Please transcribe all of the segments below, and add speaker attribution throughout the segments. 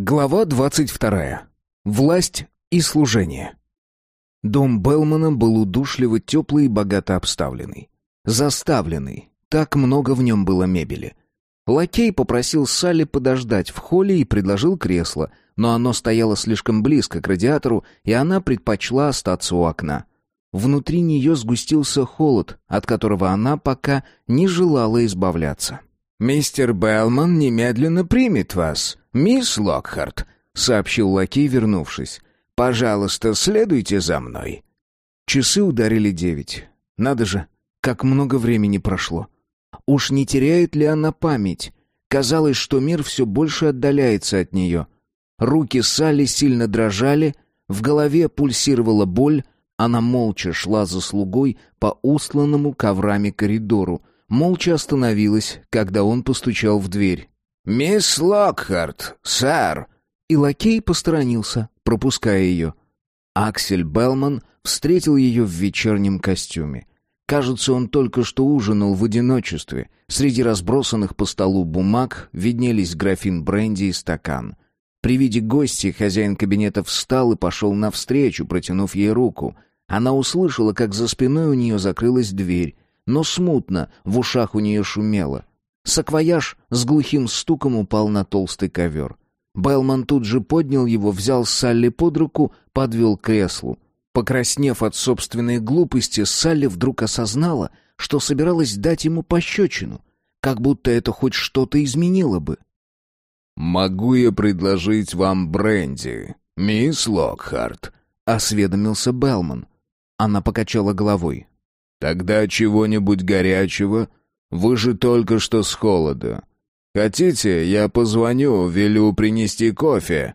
Speaker 1: Глава двадцать вторая. Власть и служение. Дом Белмана был удушливо теплый и богато обставленный. Заставленный. Так много в нем было мебели. Лакей попросил Салли подождать в холле и предложил кресло, но оно стояло слишком близко к радиатору, и она предпочла остаться у окна. Внутри нее сгустился холод, от которого она пока не желала избавляться. «Мистер Белман немедленно примет вас, мисс Локхарт», — сообщил лакей, вернувшись. «Пожалуйста, следуйте за мной». Часы ударили девять. Надо же, как много времени прошло. Уж не теряет ли она память? Казалось, что мир все больше отдаляется от нее. Руки Салли сильно дрожали, в голове пульсировала боль, она молча шла за слугой по устланному коврами коридору, молча остановилась, когда он постучал в дверь. «Мисс Локхарт, сэр!» И лакей посторонился, пропуская ее. Аксель Белман встретил ее в вечернем костюме. Кажется, он только что ужинал в одиночестве. Среди разбросанных по столу бумаг виднелись графин бренди и стакан. При виде гостя хозяин кабинета встал и пошел навстречу, протянув ей руку. Она услышала, как за спиной у нее закрылась дверь, но смутно, в ушах у нее шумело. Саквояж с глухим стуком упал на толстый ковер. Белман тут же поднял его, взял Салли под руку, подвел к креслу. Покраснев от собственной глупости, Салли вдруг осознала, что собиралась дать ему пощечину, как будто это хоть что-то изменило бы.
Speaker 2: «Могу я предложить вам бренди, мисс Локхарт?» — осведомился Белман.
Speaker 1: Она покачала головой.
Speaker 2: Тогда чего-нибудь горячего. Вы же только что с холода. Хотите, я позвоню, велю принести кофе.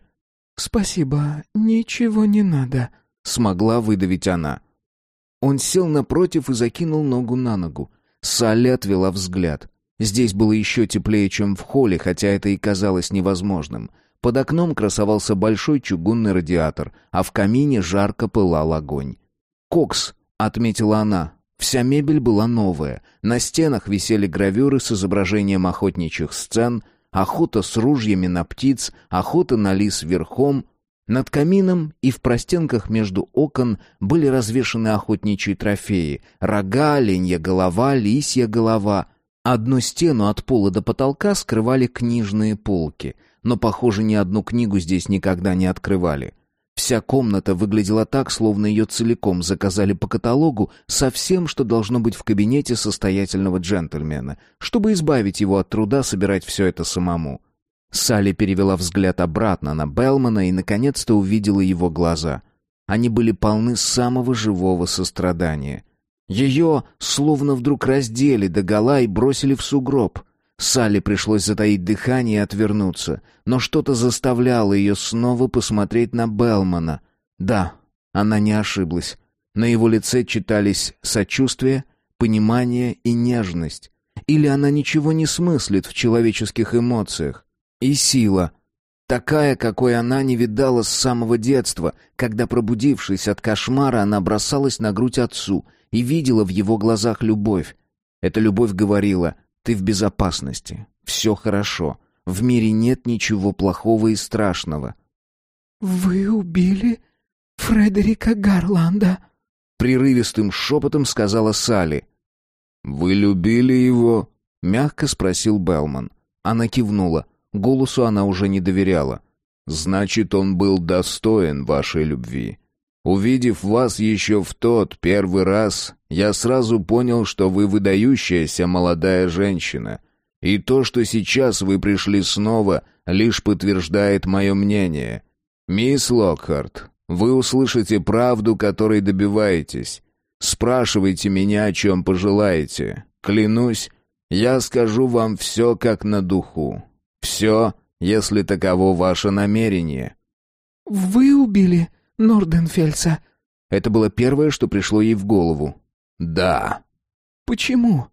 Speaker 3: Спасибо, ничего не надо,
Speaker 1: смогла выдавить она. Он сел напротив и закинул ногу на ногу. Салли отвела взгляд. Здесь было еще теплее, чем в холле, хотя это и казалось невозможным. Под окном красовался большой чугунный радиатор, а в камине жарко пылал огонь. «Кокс», — отметила она, Вся мебель была новая. На стенах висели гравюры с изображением охотничьих сцен, охота с ружьями на птиц, охота на лис верхом. Над камином и в простенках между окон были развешаны охотничьи трофеи: рога, оленья голова, лисья голова. Одну стену от пола до потолка скрывали книжные полки, но, похоже, ни одну книгу здесь никогда не открывали. Вся комната выглядела так, словно ее целиком заказали по каталогу со всем, что должно быть в кабинете состоятельного джентльмена, чтобы избавить его от труда собирать все это самому. Салли перевела взгляд обратно на Белмана и наконец-то увидела его глаза. Они были полны самого живого сострадания. Ее словно вдруг раздели догола и бросили в сугроб — Салли пришлось затаить дыхание и отвернуться, но что-то заставляло ее снова посмотреть на Белмана. Да, она не ошиблась. На его лице читались сочувствие, понимание и нежность. Или она ничего не смыслит в человеческих эмоциях. И сила. Такая, какой она не видала с самого детства, когда, пробудившись от кошмара, она бросалась на грудь отцу и видела в его глазах любовь. Эта любовь говорила ты в безопасности. Все хорошо. В мире нет ничего плохого и страшного.
Speaker 3: Вы убили Фредерика Гарланда,
Speaker 1: прерывистым шепотом сказала Салли.
Speaker 2: Вы любили его?
Speaker 1: мягко спросил Белман. Она кивнула. Голосу она уже не доверяла.
Speaker 2: Значит, он был достоин вашей любви. Увидев вас еще в тот первый раз, я сразу понял, что вы выдающаяся молодая женщина. И то, что сейчас вы пришли снова, лишь подтверждает мое мнение. Мисс Локхарт, вы услышите правду, которой добиваетесь. Спрашивайте меня, о чем пожелаете. Клянусь, я скажу вам все как на духу. Все, если таково ваше намерение».
Speaker 3: «Вы убили Норденфельса?»
Speaker 1: Это было первое, что пришло ей в голову.
Speaker 2: «Да».
Speaker 3: «Почему?»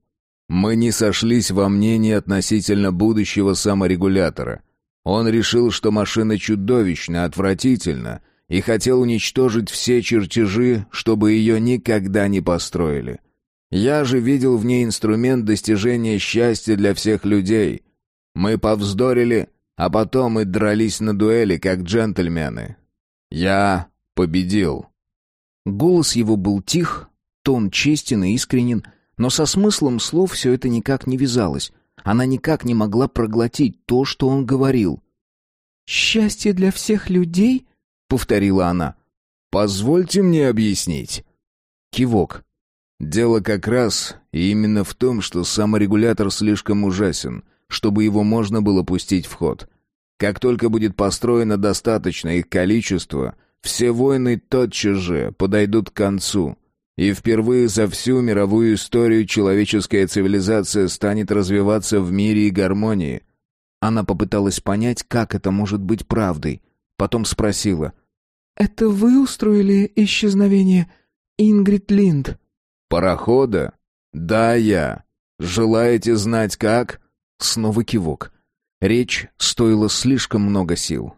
Speaker 2: «Мы не сошлись во мнении относительно будущего саморегулятора. Он решил, что машина чудовищно, отвратительна, и хотел уничтожить все чертежи, чтобы ее никогда не построили. Я же видел в ней инструмент достижения счастья для всех людей. Мы повздорили, а потом мы дрались на дуэли, как джентльмены. Я победил».
Speaker 1: Голос его был тих, тон честен и искренен, но со смыслом слов все это никак не вязалось. Она никак не могла проглотить то, что он говорил.
Speaker 3: «Счастье для всех людей?» — повторила она.
Speaker 2: «Позвольте мне объяснить».
Speaker 1: Кивок.
Speaker 2: «Дело как раз именно в том, что саморегулятор слишком ужасен, чтобы его можно было пустить в ход. Как только будет построено достаточное их количество, все войны тотчас же подойдут к концу, и впервые за всю мировую историю человеческая цивилизация станет развиваться в мире и гармонии.
Speaker 1: Она попыталась понять, как это может быть правдой. Потом спросила.
Speaker 3: «Это вы устроили исчезновение Ингрид Линд?»
Speaker 2: «Парохода? Да, я. Желаете знать, как?»
Speaker 1: Снова кивок. Речь стоила слишком много сил.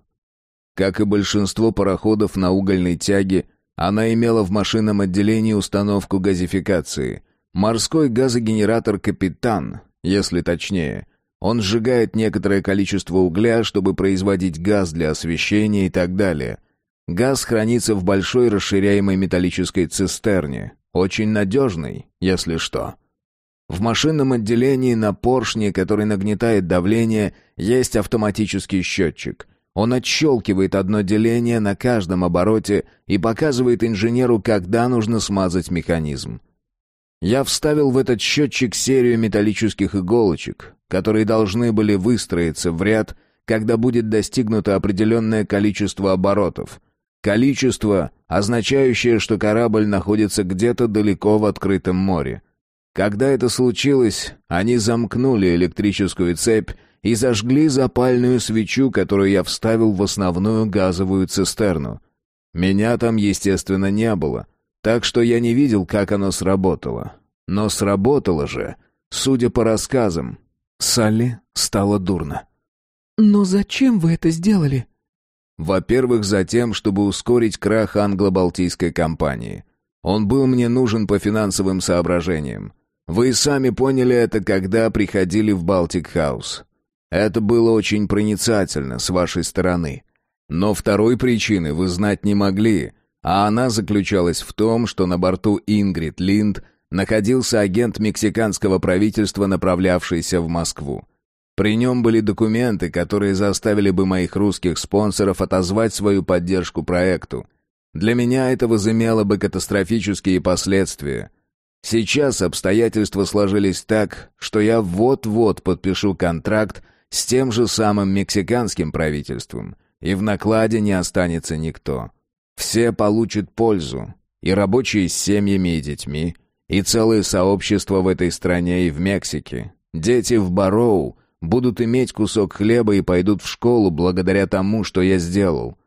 Speaker 2: Как и большинство пароходов на угольной тяге, она имела в машинном отделении установку газификации. Морской газогенератор «Капитан», если точнее. Он сжигает некоторое количество угля, чтобы производить газ для освещения и так далее. Газ хранится в большой расширяемой металлической цистерне. Очень надежный, если что. В машинном отделении на поршне, который нагнетает давление, есть автоматический счетчик. Он отщелкивает одно деление на каждом обороте и показывает инженеру, когда нужно смазать механизм. Я вставил в этот счетчик серию металлических иголочек, которые должны были выстроиться в ряд, когда будет достигнуто определенное количество оборотов. Количество, означающее, что корабль находится где-то далеко в открытом море. Когда это случилось, они замкнули электрическую цепь и зажгли запальную свечу, которую я вставил в основную газовую цистерну. Меня там, естественно, не было, так что я не видел, как оно сработало. Но сработало же, судя по рассказам.
Speaker 1: Салли стало дурно.
Speaker 3: «Но зачем вы это сделали?»
Speaker 2: «Во-первых, за тем, чтобы ускорить крах англо-балтийской компании. Он был мне нужен по финансовым соображениям. Вы сами поняли это, когда приходили в Балтик Хаус. Это было очень проницательно с вашей стороны. Но второй причины вы знать не могли, а она заключалась в том, что на борту Ингрид Линд находился агент мексиканского правительства, направлявшийся в Москву. При нем были документы, которые заставили бы моих русских спонсоров отозвать свою поддержку проекту. Для меня это возымело бы катастрофические последствия. Сейчас обстоятельства сложились так, что я вот-вот подпишу контракт с тем же самым мексиканским правительством, и в накладе не останется никто. Все получат пользу, и рабочие с семьями и детьми, и целые сообщества в этой стране и в Мексике. Дети в Бароу будут иметь кусок хлеба и пойдут в школу благодаря тому, что я сделал.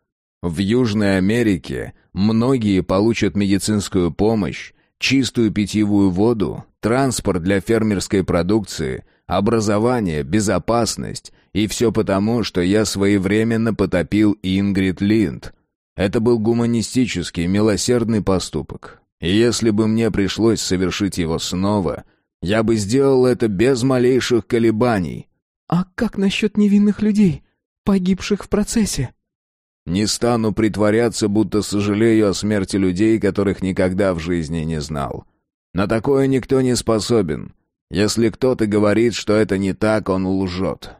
Speaker 2: В Южной Америке многие получат медицинскую помощь, чистую питьевую воду, транспорт для фермерской продукции – образование, безопасность, и все потому, что я своевременно потопил Ингрид Линд. Это был гуманистический, милосердный поступок. И если бы мне пришлось совершить его снова, я бы сделал это без малейших колебаний.
Speaker 3: «А как насчет невинных людей, погибших в процессе?»
Speaker 2: Не стану притворяться, будто сожалею о смерти людей, которых никогда в жизни не знал. На такое никто не способен. Если кто-то говорит, что это не так, он лжет.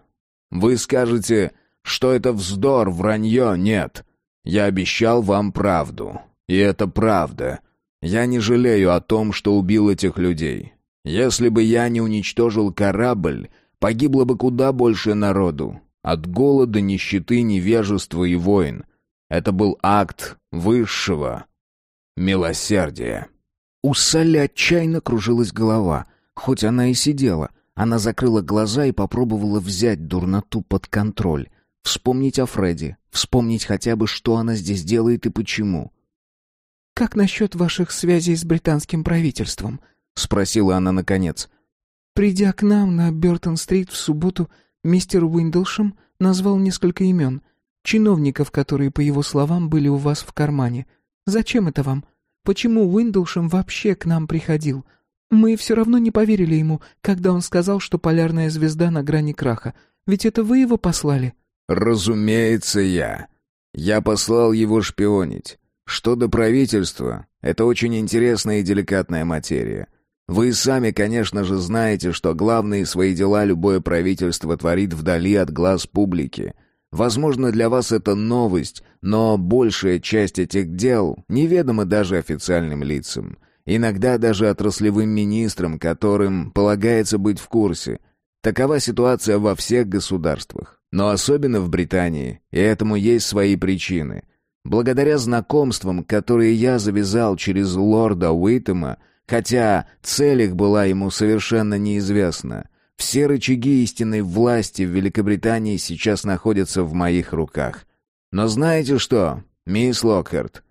Speaker 2: Вы скажете, что это вздор, вранье, нет. Я обещал вам правду. И это правда. Я не жалею о том, что убил этих людей. Если бы я не уничтожил корабль, погибло бы куда больше народу. От голода, нищеты, невежества и войн. Это был акт высшего милосердия.
Speaker 1: У Салли отчаянно кружилась голова — Хоть она и сидела, она закрыла глаза и попробовала взять дурноту под контроль. Вспомнить о Фредди, вспомнить хотя бы, что она здесь делает и почему.
Speaker 3: «Как насчет ваших связей с британским правительством?» — спросила она наконец. «Придя к нам на Бертон-стрит в субботу, мистер Уиндлшем назвал несколько имен, чиновников, которые, по его словам, были у вас в кармане. Зачем это вам? Почему Уиндлшем вообще к нам приходил? Мы все равно не поверили ему, когда он сказал, что полярная звезда на грани краха. Ведь это вы его послали?»
Speaker 2: Разумеется, я. Я послал его шпионить. Что до правительства, это очень интересная и деликатная материя. Вы сами, конечно же, знаете, что главные свои дела любое правительство творит вдали от глаз публики. Возможно, для вас это новость, но большая часть этих дел неведома даже официальным лицам. Иногда даже отраслевым министрам, которым полагается быть в курсе. Такова ситуация во всех государствах, но особенно в Британии, и этому есть свои причины – Благодаря знакомствам, которые я завязал через лорда Уитема, хотя цель их была ему совершенно неизвестна, все рычаги истинной власти в Великобритании сейчас находятся в моих руках. Но знаете что, мисс Локхарт?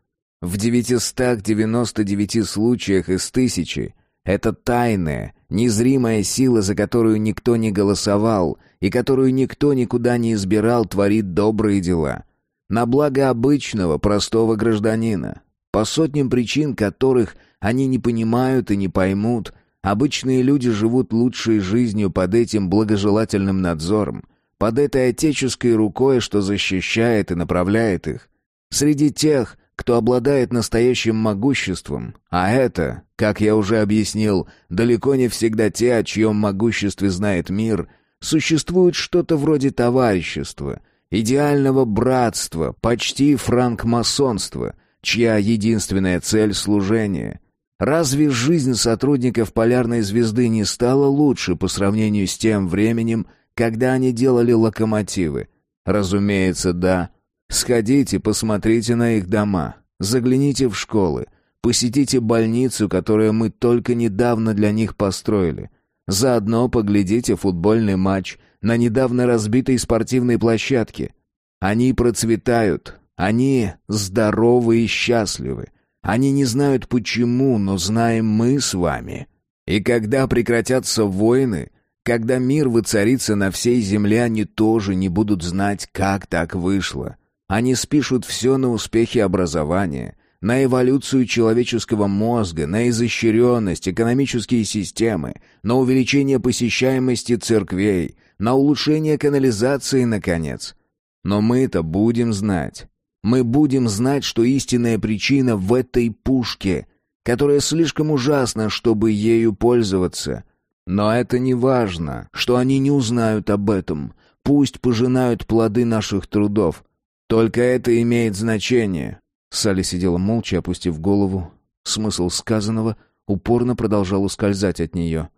Speaker 2: В 999 случаях из тысячи это тайная, незримая сила, за которую никто не голосовал и которую никто никуда не избирал, творит добрые дела — на благо обычного, простого гражданина. По сотням причин, которых они не понимают и не поймут, обычные люди живут лучшей жизнью под этим благожелательным надзором, под этой отеческой рукой, что защищает и направляет их. Среди тех, кто обладает настоящим могуществом, а это, как я уже объяснил, далеко не всегда те, о чьем могуществе знает мир, существует что-то вроде товарищества — идеального братства, почти франкмасонства, чья единственная цель — служение. Разве жизнь сотрудников полярной звезды не стала лучше по сравнению с тем временем, когда они делали локомотивы? Разумеется, да. Сходите, посмотрите на их дома, загляните в школы, посетите больницу, которую мы только недавно для них построили. Заодно поглядите футбольный матч на недавно разбитой спортивной площадке. Они процветают, они здоровы и счастливы. Они не знают почему, но знаем мы с вами. И когда прекратятся войны, когда мир воцарится на всей земле, они тоже не будут знать, как так вышло. Они спишут все на успехи образования, на эволюцию человеческого мозга, на изощренность, экономические системы, на увеличение посещаемости церквей, на улучшение канализации, наконец. Но мы-то будем знать. Мы будем знать, что истинная причина в этой пушке, которая слишком ужасна, чтобы ею пользоваться. Но это не важно, что они не узнают об этом. Пусть пожинают плоды наших трудов. Только это имеет значение. Салли сидела молча, опустив голову. Смысл сказанного упорно продолжал ускользать от нее.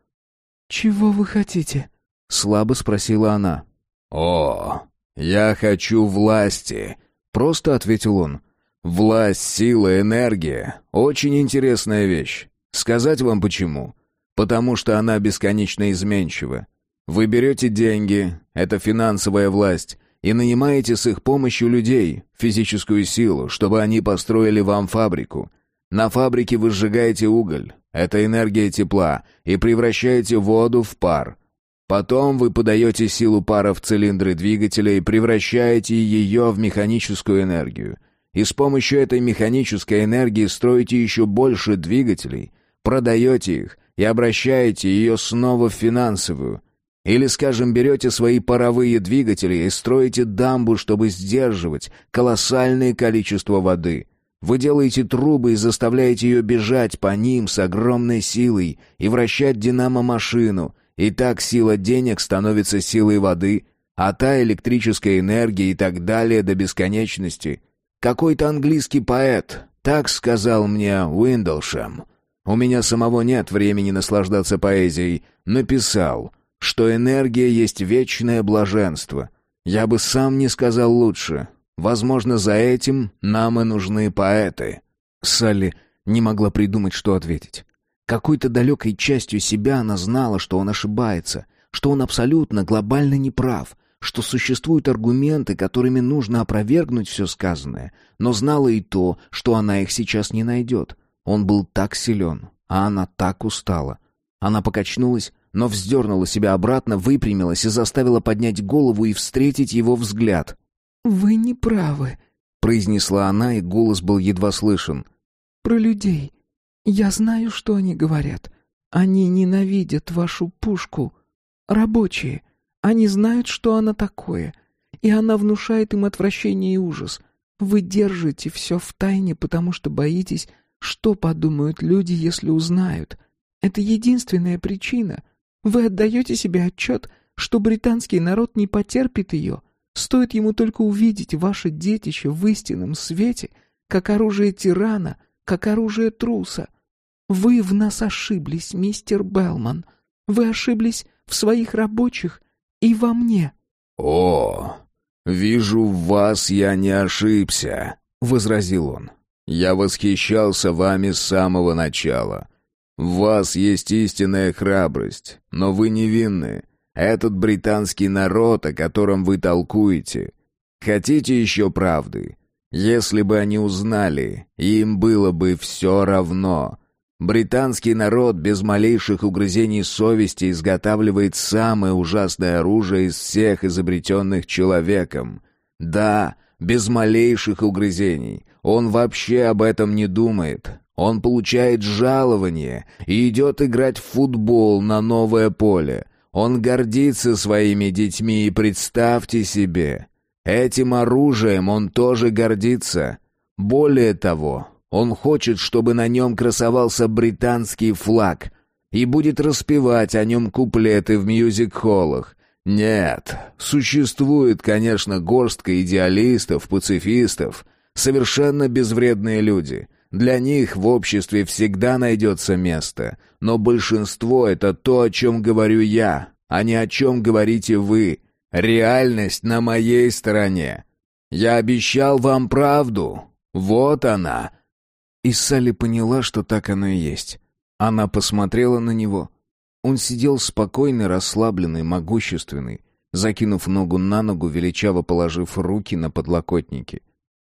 Speaker 3: «Чего вы хотите?»
Speaker 1: — слабо спросила она.
Speaker 2: «О, я хочу власти», — просто ответил он. «Власть, сила, энергия — очень интересная вещь. Сказать вам почему? Потому что она бесконечно изменчива. Вы берете деньги, это финансовая власть, и нанимаете с их помощью людей, физическую силу, чтобы они построили вам фабрику. На фабрике вы сжигаете уголь, это энергия тепла, и превращаете воду в пар. Потом вы подаете силу пара в цилиндры двигателя и превращаете ее в механическую энергию. И с помощью этой механической энергии строите еще больше двигателей, продаете их и обращаете ее снова в финансовую. Или, скажем, берете свои паровые двигатели и строите дамбу, чтобы сдерживать колоссальное количество воды. Вы делаете трубы и заставляете ее бежать по ним с огромной силой и вращать динамо-машину — и так сила денег становится силой воды, а та электрическая энергия и так далее до бесконечности. Какой-то английский поэт так сказал мне Уиндлшем. У меня самого нет времени наслаждаться поэзией. Написал, что энергия есть вечное блаженство. Я бы сам не сказал лучше. Возможно, за этим нам и нужны поэты.
Speaker 1: Салли не могла придумать, что ответить. Какой-то далекой частью себя она знала, что он ошибается, что он абсолютно глобально неправ, что существуют аргументы, которыми нужно опровергнуть все сказанное, но знала и то, что она их сейчас не найдет. Он был так силен, а она так устала. Она покачнулась, но вздернула себя обратно, выпрямилась и заставила поднять голову и встретить его взгляд.
Speaker 3: «Вы не правы», —
Speaker 1: произнесла она, и голос был едва слышен.
Speaker 3: «Про людей. Я знаю, что они говорят. Они ненавидят вашу пушку. Рабочие. Они знают, что она такое. и она внушает им отвращение и ужас. Вы держите все в тайне, потому что боитесь, что подумают люди, если узнают. Это единственная причина. Вы отдаете себе отчет, что британский народ не потерпит ее. Стоит ему только увидеть ваше детище в истинном свете, как оружие тирана, как оружие труса. Вы в нас ошиблись, мистер Белман. Вы ошиблись в своих рабочих и во мне.
Speaker 2: О, вижу, в вас я не ошибся, возразил он. Я восхищался вами с самого начала. В вас есть истинная храбрость, но вы невинны. Этот британский народ, о котором вы толкуете. Хотите еще правды? Если бы они узнали, им было бы все равно. Британский народ без малейших угрызений совести изготавливает самое ужасное оружие из всех изобретенных человеком. Да, без малейших угрызений. Он вообще об этом не думает. Он получает жалование и идет играть в футбол на новое поле. Он гордится своими детьми и представьте себе, этим оружием он тоже гордится. Более того, он хочет, чтобы на нем красовался британский флаг и будет распевать о нем куплеты в мьюзик-холлах. Нет, существует, конечно, горстка идеалистов, пацифистов, совершенно безвредные люди. Для них в обществе всегда найдется место, но большинство — это то, о чем говорю я, а не о чем говорите вы. Реальность на моей стороне. Я обещал вам правду. Вот она,
Speaker 1: и Салли поняла, что так оно и есть. Она посмотрела на него. Он сидел спокойный, расслабленный, могущественный, закинув ногу на ногу, величаво положив руки на подлокотники.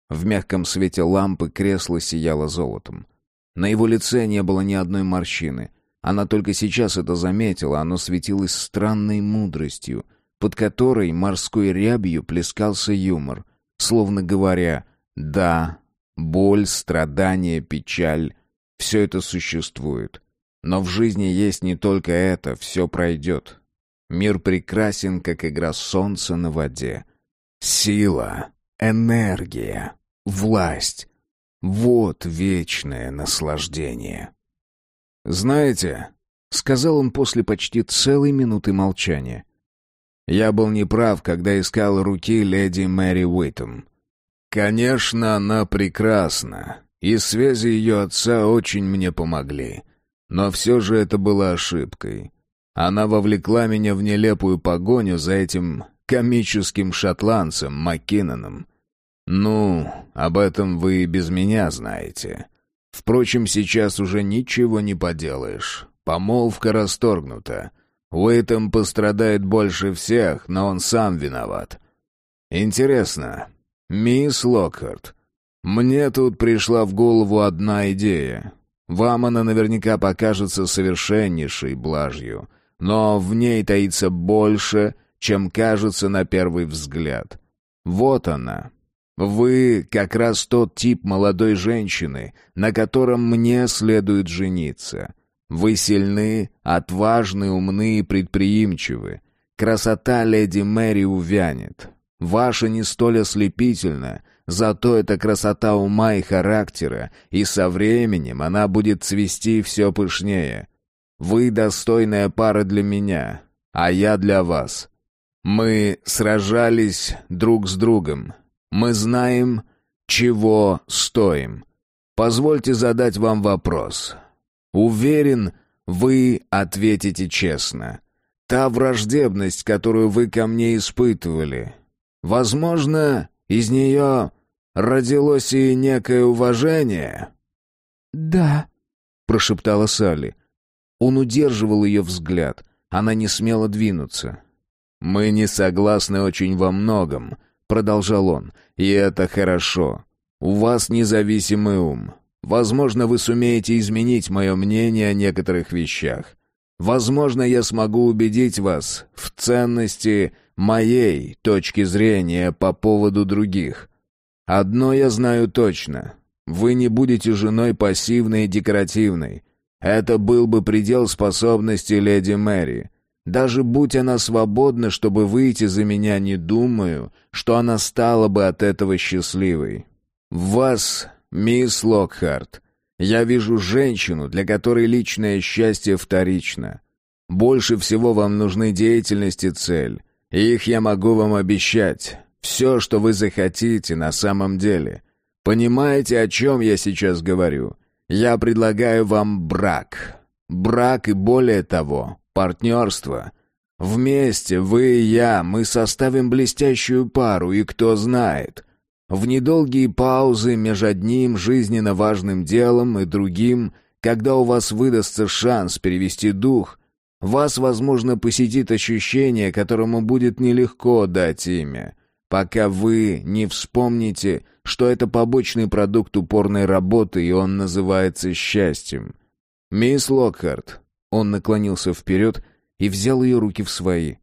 Speaker 1: В мягком свете лампы кресло сияло золотом. На его лице не было ни одной морщины. Она только сейчас это заметила, оно светилось странной мудростью, под которой морской рябью плескался юмор, словно говоря «Да, Боль, страдания, печаль — все это существует. Но в жизни есть не только это, все пройдет. Мир прекрасен, как игра солнца на воде. Сила, энергия, власть — вот вечное наслаждение. «Знаете», — сказал он после почти целой минуты молчания, — «я был неправ, когда искал руки леди Мэри Уитом. Конечно, она прекрасна, и связи ее отца очень мне помогли. Но все же это была ошибкой. Она вовлекла меня в нелепую погоню за этим комическим шотландцем Маккиноном. Ну, об этом вы и без меня знаете. Впрочем, сейчас уже ничего не поделаешь. Помолвка расторгнута. Уэйтом пострадает больше всех, но он сам виноват. Интересно, «Мисс Локхарт, мне тут пришла в голову одна идея. Вам она наверняка покажется совершеннейшей блажью, но в ней таится больше, чем кажется на первый взгляд. Вот она. Вы как раз тот тип молодой женщины, на котором мне следует жениться. Вы сильны, отважны, умны и предприимчивы. Красота леди Мэри увянет. Ваша не столь ослепительна, зато это красота ума и характера, и со временем она будет цвести все пышнее. Вы достойная пара для меня, а я для вас. Мы сражались друг с другом. Мы знаем, чего стоим. Позвольте задать вам вопрос. Уверен, вы ответите честно. Та враждебность, которую вы ко мне испытывали, Возможно, из нее родилось и некое уважение.
Speaker 3: Да,
Speaker 1: прошептала Салли. Он удерживал ее взгляд. Она не смела двинуться. Мы не согласны очень во многом, продолжал он. И это хорошо. У вас независимый ум. Возможно, вы сумеете изменить мое мнение о некоторых вещах. Возможно, я смогу убедить вас в ценности моей точки зрения по поводу других. Одно я знаю точно. Вы не будете женой пассивной и декоративной. Это был бы предел способности леди Мэри.
Speaker 2: Даже будь она свободна, чтобы выйти за меня, не думаю, что она стала бы от этого счастливой. В вас, мисс Локхарт, я вижу женщину, для которой личное счастье вторично. Больше всего вам нужны деятельность и цель. И их я могу вам обещать. Все, что вы захотите на самом деле. Понимаете, о чем я сейчас говорю? Я предлагаю вам брак. Брак и более того, партнерство. Вместе, вы и я, мы составим блестящую пару, и кто знает. В недолгие паузы между одним жизненно важным делом и другим, когда у вас выдастся шанс перевести дух, вас, возможно, посетит ощущение, которому будет нелегко дать имя, пока вы не вспомните, что это побочный продукт упорной работы, и он называется счастьем. Мисс Локхарт, он наклонился вперед и взял ее руки в свои.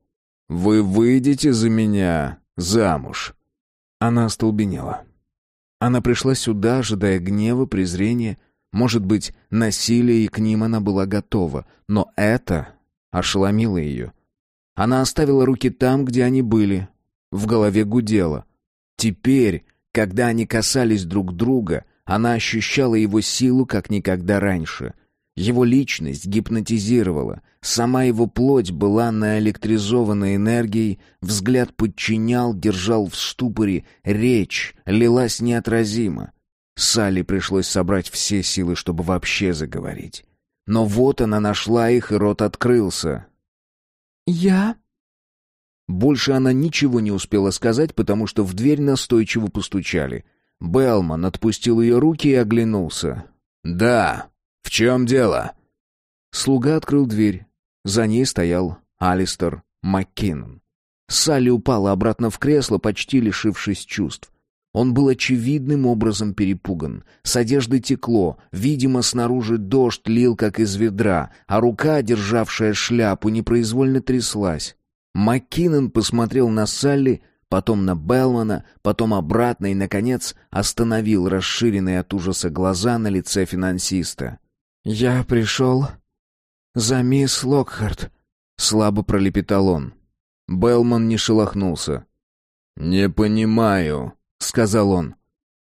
Speaker 2: «Вы выйдете за меня замуж?» Она остолбенела. Она пришла сюда, ожидая гнева, презрения, может быть, насилия, и к ним она была готова. Но это ошеломило ее. Она оставила руки там, где они были. В голове гудело. Теперь, когда они касались друг друга, она ощущала его силу, как никогда раньше — его личность гипнотизировала, сама его плоть была наэлектризована энергией, взгляд подчинял, держал в ступоре, речь лилась неотразимо. Салли пришлось собрать все силы, чтобы вообще заговорить. Но вот она нашла их, и рот открылся.
Speaker 3: «Я?»
Speaker 2: Больше она ничего не успела сказать, потому что в дверь настойчиво постучали. Белман отпустил ее руки и оглянулся. «Да», «В чем дело?»
Speaker 1: Слуга открыл дверь. За ней стоял Алистер Маккинон. Салли упала обратно в кресло, почти лишившись чувств. Он был очевидным образом перепуган. С одежды текло, видимо, снаружи дождь лил, как из ведра, а рука, державшая шляпу, непроизвольно тряслась. Маккинон посмотрел на Салли, потом на Белмана, потом обратно и, наконец, остановил расширенные от ужаса глаза на лице финансиста.
Speaker 3: «Я пришел за мисс Локхарт», — слабо пролепетал он.
Speaker 2: Белман не шелохнулся. «Не понимаю», — сказал он.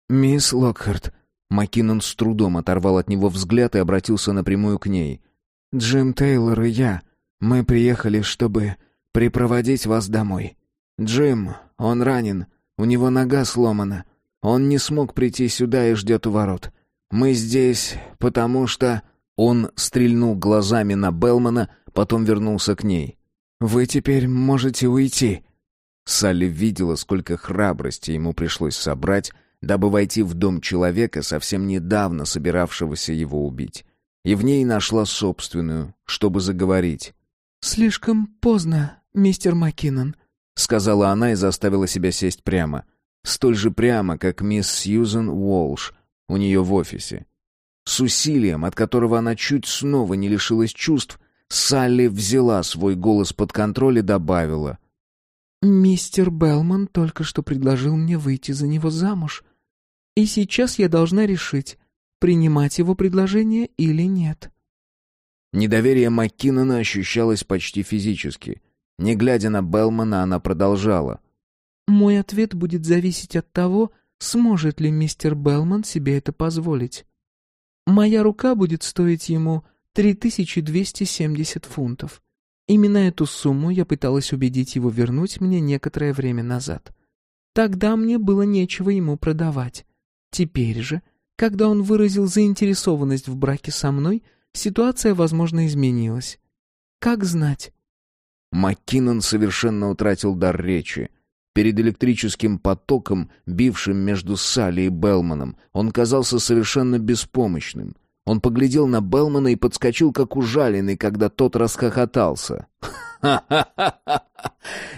Speaker 3: «Мисс Локхарт». Маккинон с трудом оторвал от него взгляд и обратился напрямую к ней. «Джим Тейлор и я, мы приехали, чтобы припроводить вас домой. Джим, он ранен, у него нога сломана. Он не смог прийти сюда и ждет у ворот. Мы здесь, потому что...»
Speaker 1: Он стрельнул глазами на Белмана, потом вернулся к ней.
Speaker 3: «Вы теперь можете уйти».
Speaker 1: Салли видела, сколько храбрости ему пришлось собрать, дабы войти в дом человека, совсем недавно собиравшегося его убить. И в ней нашла собственную, чтобы заговорить.
Speaker 3: «Слишком поздно, мистер Маккинон», —
Speaker 1: сказала она и заставила себя сесть прямо. Столь же прямо, как мисс Сьюзен Уолш у нее в офисе. С усилием, от которого она чуть снова не лишилась чувств, Салли взяла свой голос под контроль и добавила.
Speaker 3: «Мистер Белман только что предложил мне выйти за него замуж. И сейчас я должна решить, принимать его предложение или нет».
Speaker 1: Недоверие Маккинона ощущалось почти физически. Не глядя на Белмана, она продолжала.
Speaker 3: «Мой ответ будет зависеть от того, сможет ли мистер Белман себе это позволить. Моя рука будет стоить ему 3270 фунтов. Именно эту сумму я пыталась убедить его вернуть мне некоторое время назад. Тогда мне было нечего ему продавать. Теперь же, когда он выразил заинтересованность в браке со мной, ситуация, возможно, изменилась. Как знать?
Speaker 1: Маккинон совершенно утратил дар речи. Перед электрическим потоком, бившим между Салли и Белманом, он казался совершенно беспомощным. Он поглядел на Белмана и подскочил, как ужаленный, когда тот расхохотался.
Speaker 2: «Ха-ха-ха!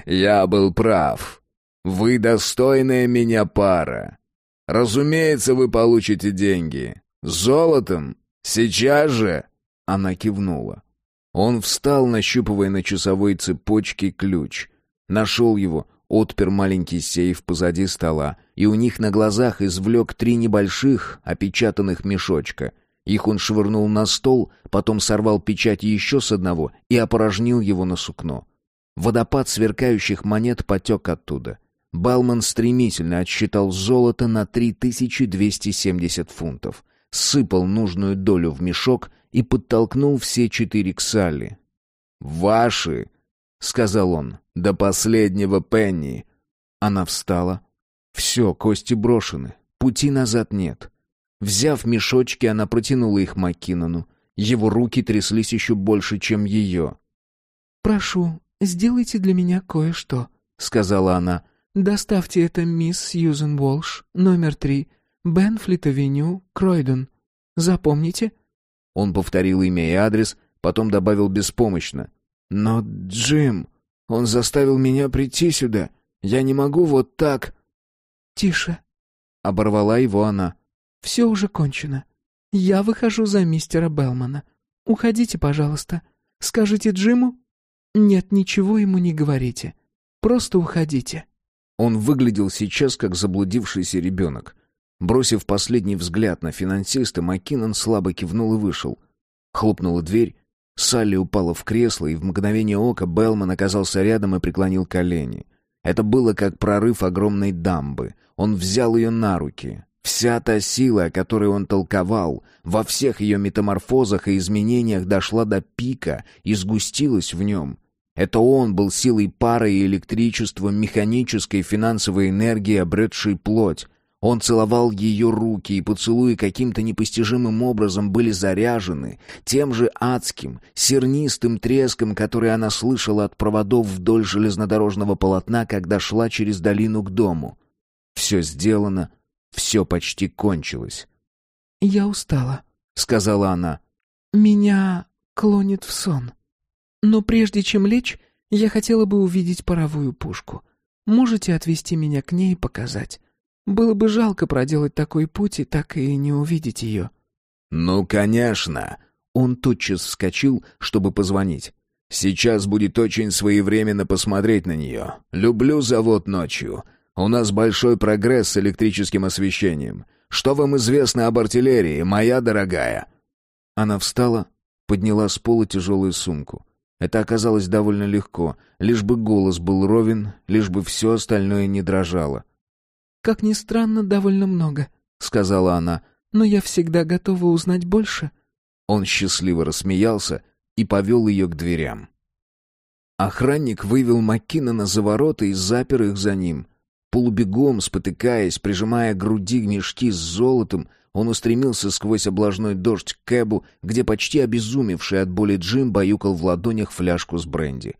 Speaker 2: Я был прав. Вы достойная меня пара. Разумеется, вы получите деньги. Золотом? Сейчас же!» Она кивнула. Он встал, нащупывая на часовой цепочке ключ. Нашел его, отпер маленький сейф позади стола и у них на глазах извлек три небольших, опечатанных мешочка.
Speaker 1: Их он швырнул на стол, потом сорвал печать еще с одного и опорожнил его на сукно. Водопад сверкающих монет потек оттуда. Балман стремительно отсчитал золото на 3270 фунтов, сыпал нужную долю в мешок и подтолкнул все четыре к Салли. «Ваши!» — сказал он. «До последнего пенни!» Она встала. «Все, кости брошены. Пути назад нет». Взяв мешочки, она протянула их Маккинону. Его руки тряслись еще больше, чем ее.
Speaker 3: «Прошу, сделайте для меня кое-что», — сказала она. «Доставьте это мисс Сьюзен Уолш, номер три, Бенфлит-авеню, Кройдон. Запомните?»
Speaker 1: Он повторил имя и адрес, потом добавил беспомощно. «Но, Джим, он заставил меня прийти сюда. Я не могу вот так...»
Speaker 3: «Тише», —
Speaker 1: оборвала его она.
Speaker 3: «Все уже кончено. Я выхожу за мистера Белмана. Уходите, пожалуйста. Скажите Джиму...» «Нет, ничего ему не говорите. Просто уходите».
Speaker 1: Он выглядел сейчас как заблудившийся ребенок. Бросив последний взгляд на финансиста, Маккинон слабо кивнул и вышел. Хлопнула дверь. Салли упала в кресло, и в мгновение ока Белман оказался рядом и преклонил колени. Это было как прорыв огромной дамбы. Он взял ее на руки. Вся та сила, о которой он толковал, во всех ее метаморфозах и изменениях дошла до пика и сгустилась в нем. Это он был силой пары и электричества, механической финансовой энергии, обретшей плоть. Он целовал ее руки, и поцелуи каким-то непостижимым образом были заряжены тем же адским, сернистым треском, который она слышала от проводов вдоль железнодорожного полотна, когда шла через долину к дому. Все сделано, все почти кончилось.
Speaker 3: «Я устала», —
Speaker 1: сказала она.
Speaker 3: «Меня клонит в сон. Но прежде чем лечь, я хотела бы увидеть паровую пушку. Можете отвезти меня к ней и показать?» Было бы жалко проделать такой путь и так и не увидеть ее».
Speaker 1: «Ну, конечно!» Он тотчас вскочил, чтобы позвонить. «Сейчас будет очень своевременно посмотреть на нее. Люблю завод ночью. У нас большой прогресс с электрическим освещением. Что вам известно об артиллерии, моя дорогая?» Она встала, подняла с пола тяжелую сумку. Это оказалось довольно легко, лишь бы голос был ровен, лишь бы все остальное не дрожало.
Speaker 3: «Как ни странно, довольно много», — сказала она. «Но я всегда готова узнать больше».
Speaker 1: Он счастливо рассмеялся и повел ее к дверям. Охранник вывел Маккинона за ворота и запер их за ним. Полубегом, спотыкаясь, прижимая к груди мешки с золотом, он устремился сквозь облажной дождь к Кэбу, где почти обезумевший от боли Джим баюкал в ладонях фляжку с бренди.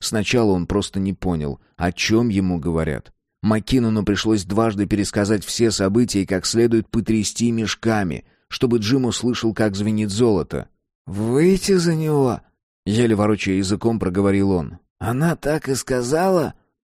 Speaker 1: Сначала он просто не понял, о чем ему говорят. Маккинону пришлось дважды пересказать все события и как следует потрясти мешками, чтобы Джим услышал, как звенит золото.
Speaker 2: «Выйти за него!»
Speaker 1: — еле ворочая языком проговорил он.
Speaker 2: «Она так и сказала?»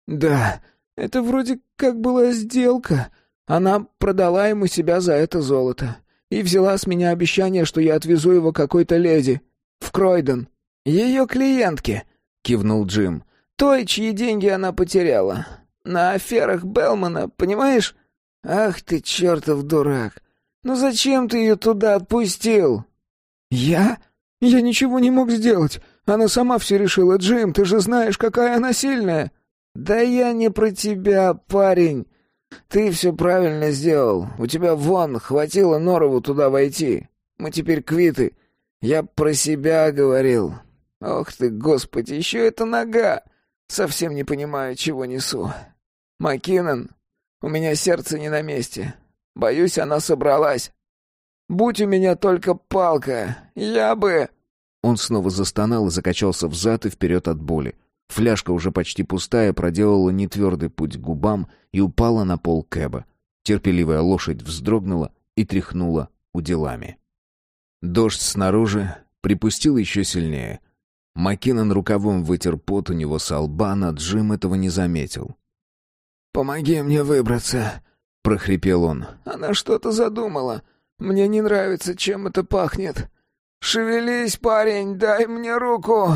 Speaker 3: «Да, это вроде как была сделка. Она продала ему себя за это золото и взяла с меня обещание, что я отвезу его какой-то леди в Кройден.
Speaker 2: Ее клиентке!»
Speaker 1: — кивнул Джим.
Speaker 2: «Той, чьи деньги она потеряла на аферах Белмана, понимаешь? Ах ты чертов дурак! Ну зачем ты ее туда отпустил?»
Speaker 3: «Я? Я ничего не мог сделать. Она сама все решила. Джим, ты же знаешь, какая она сильная».
Speaker 2: «Да я не про тебя, парень. Ты все правильно сделал. У тебя вон хватило Норову туда войти. Мы теперь квиты. Я про себя говорил. Ох ты, господи, еще эта нога. Совсем не понимаю, чего несу. Макинон, у меня сердце не на месте. Боюсь, она собралась. Будь у меня только палка, я бы...»
Speaker 1: Он снова застонал и закачался взад и вперед от боли. Фляжка, уже почти пустая, проделала нетвердый путь к губам и упала на пол Кэба. Терпеливая лошадь вздрогнула и тряхнула уделами. Дождь снаружи припустил еще сильнее. Макинон рукавом вытер пот у него со лба, но Джим этого не заметил.
Speaker 2: «Помоги мне выбраться», — прохрипел он. «Она что-то задумала. Мне не нравится, чем это пахнет. Шевелись, парень, дай мне руку!»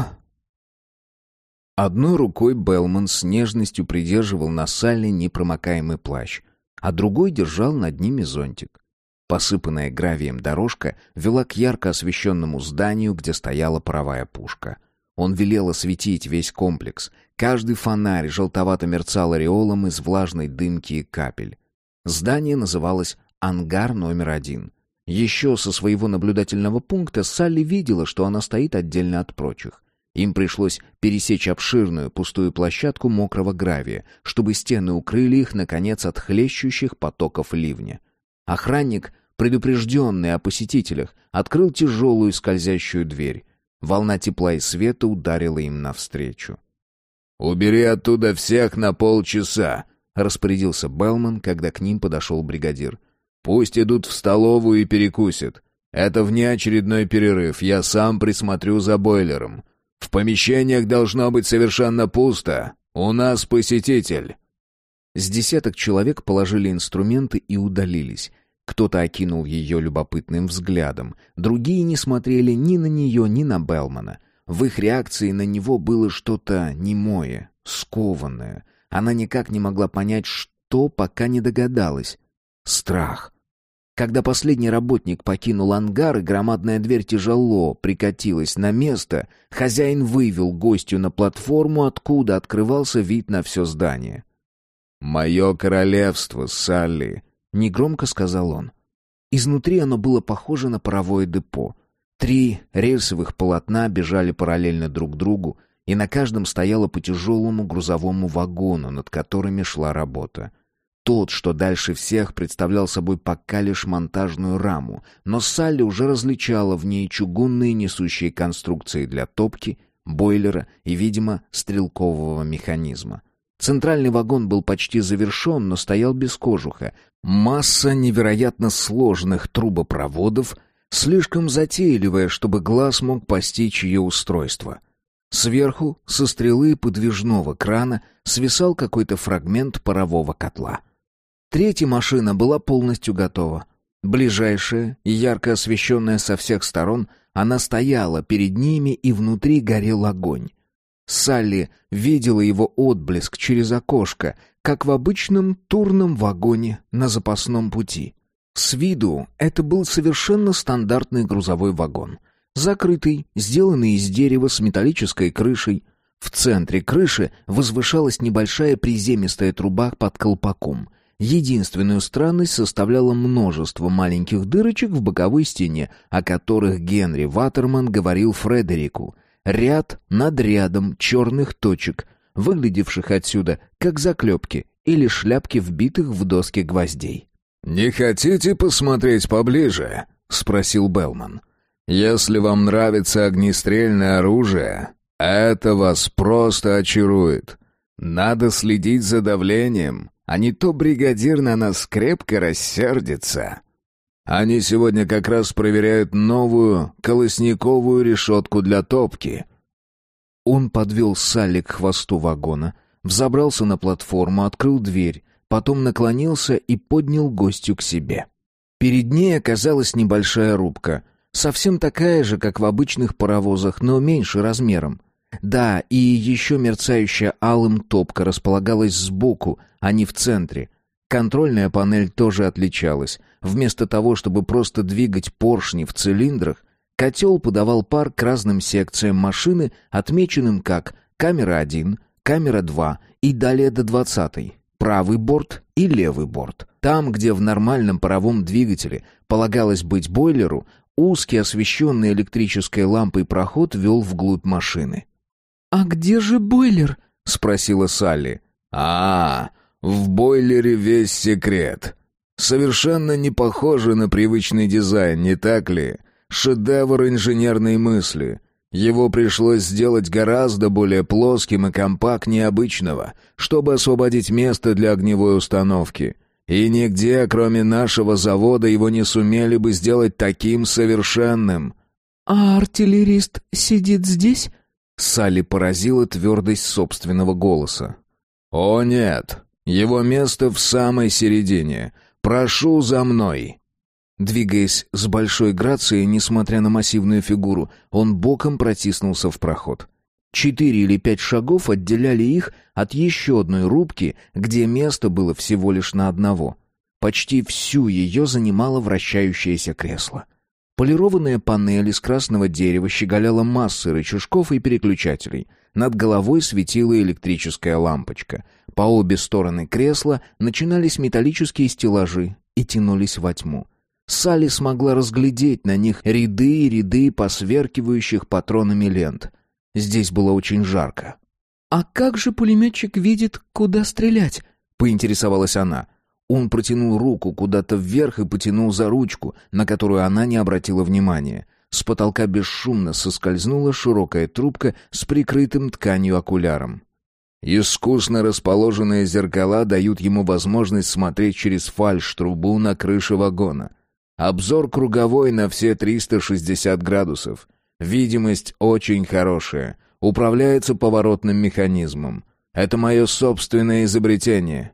Speaker 1: Одной рукой Белман с нежностью придерживал на Салли непромокаемый плащ, а другой держал над ними зонтик. Посыпанная гравием дорожка вела к ярко освещенному зданию, где стояла паровая пушка. Он велел осветить весь комплекс. Каждый фонарь желтовато мерцал ореолом из влажной дымки и капель. Здание называлось «Ангар номер один». Еще со своего наблюдательного пункта Салли видела, что она стоит отдельно от прочих. Им пришлось пересечь обширную пустую площадку мокрого гравия, чтобы стены укрыли их, наконец, от хлещущих потоков ливня. Охранник, предупрежденный о посетителях, открыл тяжелую скользящую дверь. Волна тепла и света ударила им навстречу.
Speaker 2: «Убери оттуда всех на полчаса», —
Speaker 1: распорядился Белман, когда к ним подошел бригадир.
Speaker 2: «Пусть идут в столовую и перекусят. Это внеочередной перерыв, я сам присмотрю за бойлером. В помещениях должно быть совершенно пусто. У нас посетитель».
Speaker 1: С десяток человек положили инструменты и удалились. Кто-то окинул ее любопытным взглядом, другие не смотрели ни на нее, ни на Белмана. В их реакции на него было что-то немое, скованное. Она никак не могла понять, что, пока не догадалась. Страх. Когда последний работник покинул ангар, и громадная дверь тяжело прикатилась на место, хозяин вывел гостю на платформу, откуда открывался вид на все здание.
Speaker 2: «Мое королевство, Салли», — негромко сказал он.
Speaker 1: Изнутри оно было похоже на паровое депо. Три рельсовых полотна бежали параллельно друг другу, и на каждом стояло по тяжелому грузовому вагону, над которыми шла работа. Тот, что дальше всех, представлял собой пока лишь монтажную раму, но Салли уже различала в ней чугунные несущие конструкции для топки, бойлера и, видимо, стрелкового механизма. Центральный вагон был почти завершен, но стоял без кожуха. Масса невероятно сложных трубопроводов, слишком затейливая, чтобы глаз мог постичь ее устройство. Сверху, со стрелы подвижного крана, свисал какой-то фрагмент парового котла — Третья машина была полностью готова. Ближайшая ярко освещенная со всех сторон, она стояла перед ними, и внутри горел огонь. Салли видела его отблеск через окошко, как в обычном турном вагоне на запасном пути. С виду это был совершенно стандартный грузовой вагон. Закрытый, сделанный из дерева с металлической крышей. В центре крыши возвышалась небольшая приземистая труба под колпаком — Единственную странность составляло множество маленьких дырочек в боковой стене, о которых Генри Ваттерман говорил Фредерику. Ряд над рядом черных точек, выглядевших отсюда как заклепки или шляпки вбитых в доски гвоздей.
Speaker 2: «Не хотите посмотреть поближе?» — спросил Белман. «Если вам нравится огнестрельное оружие, это вас просто очарует. Надо следить за давлением, а не то бригадир на нас крепко рассердится. Они сегодня как раз проверяют новую колосниковую решетку для топки».
Speaker 1: Он подвел Салли к хвосту вагона, взобрался на платформу, открыл дверь, потом наклонился и поднял гостю к себе. Перед ней оказалась небольшая рубка, совсем такая же, как в обычных паровозах, но меньше размером. Да, и еще мерцающая алым топка располагалась сбоку, а не в центре. Контрольная панель тоже отличалась. Вместо того, чтобы просто двигать поршни в цилиндрах, котел подавал пар к разным секциям машины, отмеченным как камера 1, камера 2 и далее до 20 правый борт и левый борт. Там, где в нормальном паровом двигателе полагалось быть бойлеру, узкий освещенный электрической лампой проход вел вглубь машины.
Speaker 3: «А где же бойлер?» — спросила Салли.
Speaker 2: «А, в бойлере весь секрет. Совершенно не похоже на привычный дизайн, не так ли? Шедевр инженерной мысли. Его пришлось сделать гораздо более плоским и компактнее обычного, чтобы освободить место для огневой установки. И нигде, кроме нашего завода, его не сумели бы сделать таким совершенным».
Speaker 3: «А артиллерист сидит здесь?»
Speaker 1: Салли поразила твердость собственного голоса.
Speaker 2: «О нет, его место в самой середине. Прошу за мной».
Speaker 1: Двигаясь с большой грацией, несмотря на массивную фигуру, он боком протиснулся в проход. Четыре или пять шагов отделяли их от еще одной рубки, где место было всего лишь на одного. Почти всю ее занимало вращающееся кресло. Полированная панель из красного дерева щеголяла массой рычажков и переключателей. Над головой светила электрическая лампочка. По обе стороны кресла начинались металлические стеллажи и тянулись во тьму. Салли смогла разглядеть на них ряды и ряды посверкивающих патронами лент. Здесь было очень жарко.
Speaker 3: «А как же пулеметчик видит, куда стрелять?» — поинтересовалась она.
Speaker 1: Он протянул руку куда-то вверх и потянул за ручку, на которую она не обратила внимания. С потолка бесшумно соскользнула широкая трубка с прикрытым тканью окуляром. Искусно расположенные зеркала дают ему возможность смотреть через фальш-трубу на крыше вагона. Обзор круговой на все 360 градусов. Видимость очень хорошая. Управляется поворотным механизмом. Это мое собственное изобретение.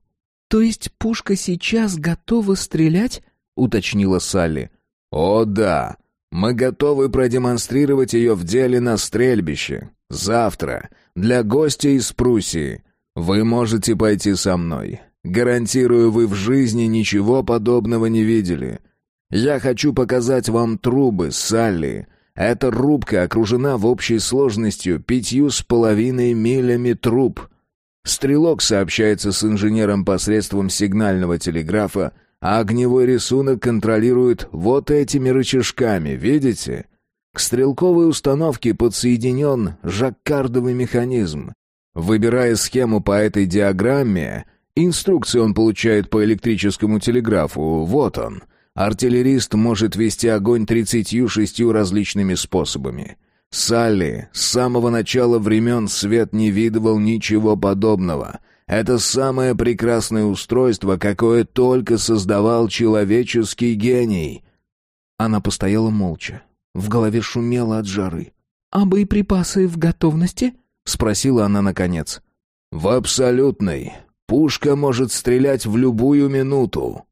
Speaker 3: «То есть пушка сейчас готова стрелять?» — уточнила Салли.
Speaker 1: «О да, мы готовы продемонстрировать ее в деле на стрельбище. Завтра, для гостя из Пруссии. Вы можете пойти со мной. Гарантирую, вы в жизни ничего подобного не видели. Я хочу показать вам трубы, Салли. Эта рубка окружена в общей сложностью пятью с половиной милями труб». Стрелок сообщается с инженером посредством сигнального телеграфа, а огневой рисунок контролирует вот этими рычажками, видите? К стрелковой установке подсоединен жаккардовый механизм. Выбирая схему по этой диаграмме, инструкции он получает по электрическому телеграфу, вот он. Артиллерист может вести огонь 36 различными способами. Салли с самого начала времен свет не видывал ничего подобного. Это самое прекрасное устройство, какое только создавал человеческий гений. Она постояла молча. В голове шумело от жары.
Speaker 3: «А боеприпасы в готовности?»
Speaker 1: — спросила она наконец. «В абсолютной. Пушка может стрелять в любую минуту».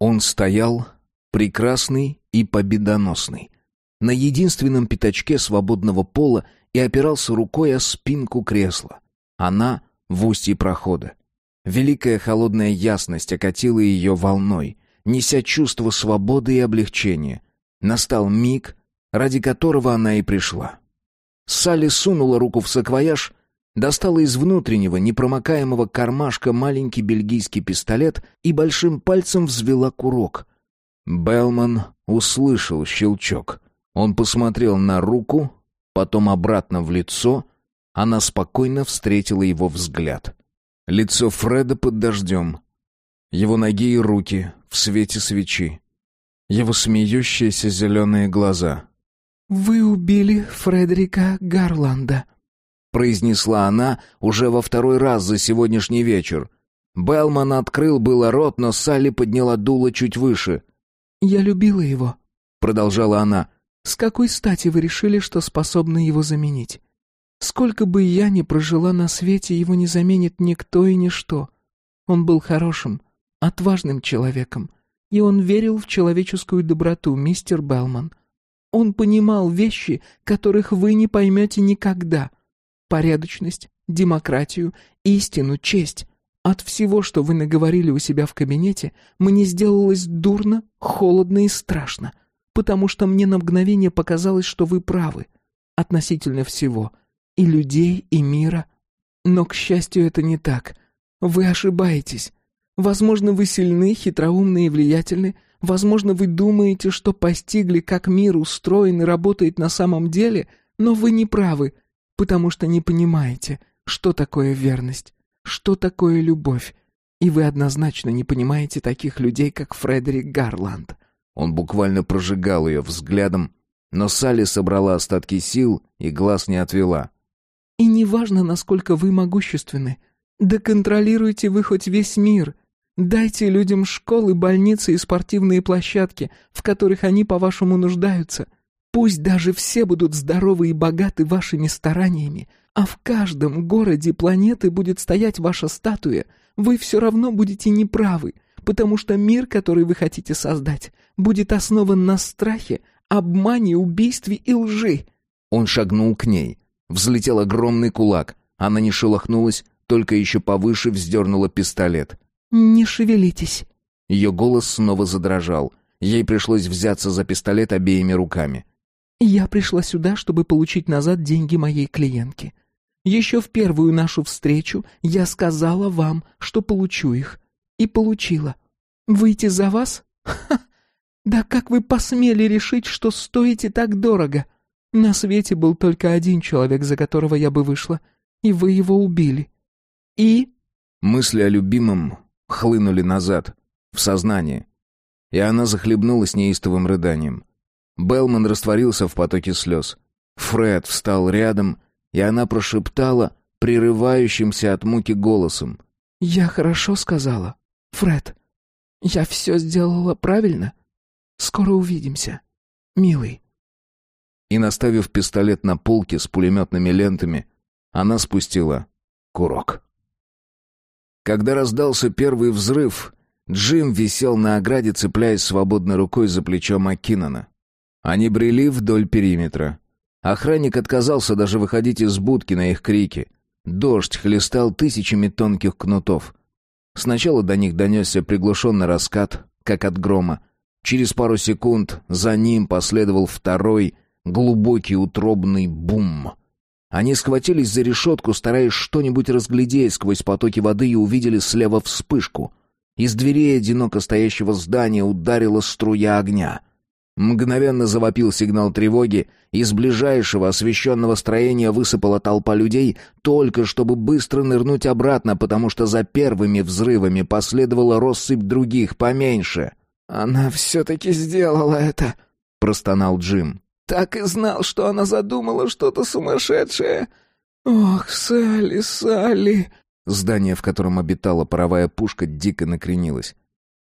Speaker 1: Он стоял, прекрасный и победоносный на единственном пятачке свободного пола и опирался рукой о спинку кресла. Она в устье прохода. Великая холодная ясность окатила ее волной, неся чувство свободы и облегчения. Настал миг, ради которого она и пришла. Салли сунула руку в саквояж, достала из внутреннего непромокаемого кармашка маленький бельгийский пистолет и большим пальцем взвела курок. Белман услышал щелчок. Он посмотрел на руку, потом обратно в лицо. Она спокойно встретила его взгляд. Лицо Фреда под дождем. Его ноги и руки в свете свечи. Его смеющиеся зеленые глаза.
Speaker 3: «Вы убили Фредерика Гарланда», —
Speaker 1: произнесла она уже во второй раз за сегодняшний вечер. Белман открыл было рот, но Салли подняла дуло чуть выше.
Speaker 3: «Я любила его», —
Speaker 1: продолжала она.
Speaker 3: С какой стати вы решили, что способны его заменить? Сколько бы я ни прожила на свете, его не заменит никто и ничто. Он был хорошим, отважным человеком, и он верил в человеческую доброту, мистер Белман. Он понимал вещи, которых вы не поймете никогда. Порядочность, демократию, истину, честь. От всего, что вы наговорили у себя в кабинете, мне сделалось дурно, холодно и страшно потому что мне на мгновение показалось, что вы правы. Относительно всего. И людей, и мира. Но, к счастью, это не так. Вы ошибаетесь. Возможно, вы сильны, хитроумны и влиятельны. Возможно, вы думаете, что постигли, как мир устроен и работает на самом деле, но вы не правы, потому что не понимаете, что такое верность, что такое любовь, и вы однозначно не понимаете таких людей, как Фредерик Гарланд.
Speaker 1: Он буквально прожигал ее взглядом, но Салли собрала остатки сил и глаз не отвела.
Speaker 3: «И неважно, насколько вы могущественны, да контролируйте вы хоть весь мир. Дайте людям школы, больницы и спортивные площадки, в которых они, по-вашему, нуждаются. Пусть даже все будут здоровы и богаты вашими стараниями, а в каждом городе планеты будет стоять ваша статуя, вы все равно будете неправы, потому что мир, который вы хотите создать, будет основан на страхе, обмане, убийстве и лжи».
Speaker 1: Он шагнул к ней. Взлетел огромный кулак. Она не шелохнулась, только еще повыше вздернула пистолет.
Speaker 3: «Не шевелитесь».
Speaker 1: Ее голос снова задрожал. Ей пришлось взяться за пистолет обеими руками.
Speaker 3: «Я пришла сюда, чтобы получить назад деньги моей клиентки. Еще в первую нашу встречу я сказала вам, что получу их. И получила. Выйти за вас? Ха! Да как вы посмели решить, что стоите так дорого? На свете был только один человек, за которого я бы вышла, и вы его убили. И...»
Speaker 1: Мысли о любимом хлынули назад, в сознание, и она захлебнулась неистовым рыданием. Белман растворился в потоке слез. Фред встал рядом, и она прошептала прерывающимся от муки голосом.
Speaker 3: «Я хорошо сказала, Фред. Я все сделала правильно. Скоро увидимся, милый».
Speaker 1: И, наставив пистолет на полке с пулеметными лентами, она спустила курок. Когда раздался первый взрыв, Джим висел на ограде, цепляясь свободной рукой за плечо Маккинона. Они брели вдоль периметра. Охранник отказался даже выходить из будки на их крики. Дождь хлестал тысячами тонких кнутов. Сначала до них донесся приглушенный раскат, как от грома. Через пару секунд за ним последовал второй, глубокий утробный бум — они схватились за решетку, стараясь что-нибудь разглядеть сквозь потоки воды и увидели слева вспышку. Из дверей одиноко стоящего здания ударила струя огня. Мгновенно завопил сигнал тревоги, из ближайшего освещенного строения высыпала толпа людей, только чтобы быстро нырнуть обратно, потому что за первыми взрывами последовала россыпь других, поменьше.
Speaker 3: «Она все-таки сделала это», — простонал Джим. Так и знал, что она задумала что-то сумасшедшее. Ох, Салли, Салли.
Speaker 1: Здание, в котором обитала паровая пушка, дико накренилось.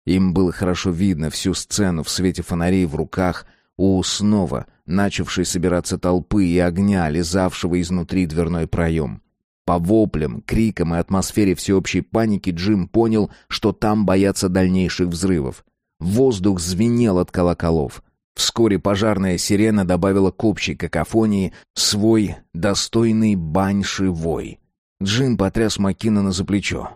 Speaker 1: Им было хорошо видно всю сцену в свете фонарей в руках у снова начавшей собираться толпы и огня, лизавшего изнутри дверной проем. По воплям, крикам и атмосфере всеобщей паники Джим понял, что там боятся дальнейших взрывов. Воздух звенел от колоколов. Вскоре пожарная сирена добавила к общей какофонии свой достойный баньши. Джим потряс Маккинона за плечо.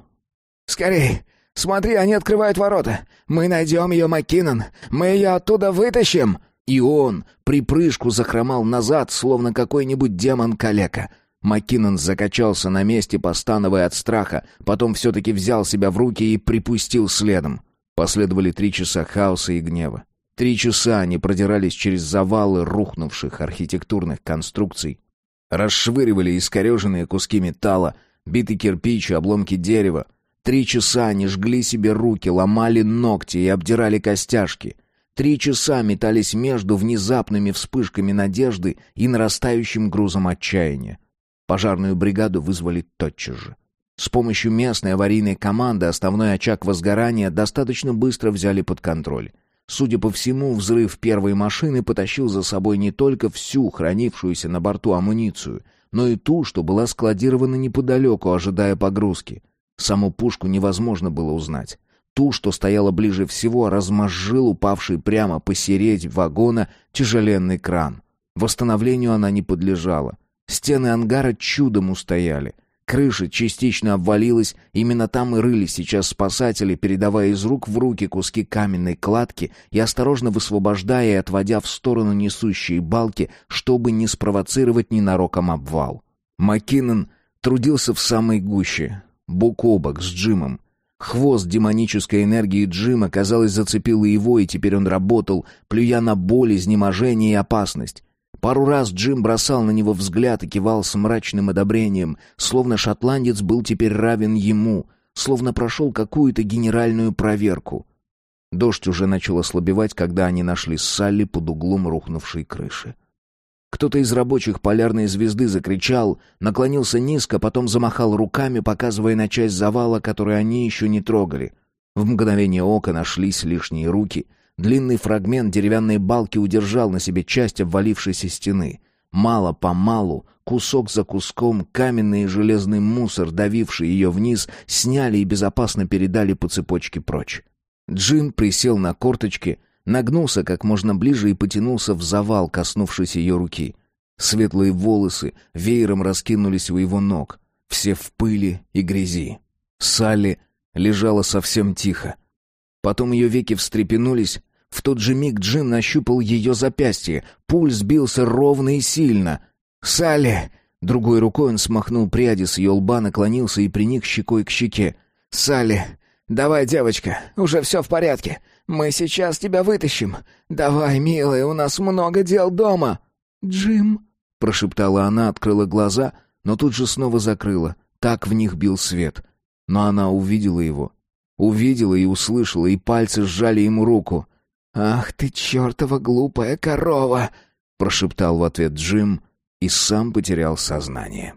Speaker 3: «Скорей! Смотри, они открывают ворота! Мы найдем ее, Маккинон! Мы ее оттуда вытащим!»
Speaker 1: И он припрыжку захромал назад, словно какой-нибудь демон-калека. Маккинон закачался на месте, постановая от страха, потом все-таки взял себя в руки и припустил следом. Последовали три часа хаоса и гнева. Три часа они продирались через завалы рухнувших архитектурных конструкций, расшвыривали искореженные куски металла, битый кирпич и обломки дерева. Три часа они жгли себе руки, ломали ногти и обдирали костяшки. Три часа метались между внезапными вспышками надежды и нарастающим грузом отчаяния. Пожарную бригаду вызвали тотчас же. С помощью местной аварийной команды основной очаг возгорания достаточно быстро взяли под контроль. Судя по всему, взрыв первой машины потащил за собой не только всю хранившуюся на борту амуницию, но и ту, что была складирована неподалеку, ожидая погрузки. Саму пушку невозможно было узнать. Ту, что стояла ближе всего, размозжил упавший прямо посередь вагона тяжеленный кран. Восстановлению она не подлежала. Стены ангара чудом устояли — Крыша частично обвалилась, именно там и рыли сейчас спасатели, передавая из рук в руки куски каменной кладки и осторожно высвобождая и отводя в сторону несущие балки, чтобы не спровоцировать ненароком обвал. Маккинон трудился в самой гуще, бок о бок с Джимом. Хвост демонической энергии Джима, казалось, зацепил его, и теперь он работал, плюя на боль, изнеможение и опасность. Пару раз Джим бросал на него взгляд и кивал с мрачным одобрением, словно шотландец был теперь равен ему, словно прошел какую-то генеральную проверку. Дождь уже начал ослабевать, когда они нашли Салли под углом рухнувшей крыши. Кто-то из рабочих полярной звезды закричал, наклонился низко, потом замахал руками, показывая на часть завала, которую они еще не трогали. В мгновение ока нашлись лишние руки — Длинный фрагмент деревянной балки удержал на себе часть обвалившейся стены. Мало-помалу, кусок за куском, каменный и железный мусор, давивший ее вниз, сняли и безопасно передали по цепочке прочь. Джим присел на корточки, нагнулся как можно ближе и потянулся в завал, коснувшись ее руки. Светлые волосы веером раскинулись у его ног, все в пыли и грязи. Салли лежала совсем тихо. Потом ее веки встрепенулись. В тот же миг Джим нащупал ее запястье. Пульс бился ровно и сильно. «Салли!» Другой рукой он смахнул пряди с ее лба, наклонился и приник щекой к щеке. «Салли! Давай, девочка, уже все в порядке. Мы сейчас тебя вытащим. Давай, милая, у нас много дел дома».
Speaker 3: «Джим!»
Speaker 1: — прошептала она, открыла глаза, но тут же снова закрыла. Так в них бил свет. Но она увидела его. Увидела и услышала, и пальцы сжали ему руку. «Ах ты чертова глупая корова!» — прошептал в ответ Джим и сам потерял сознание.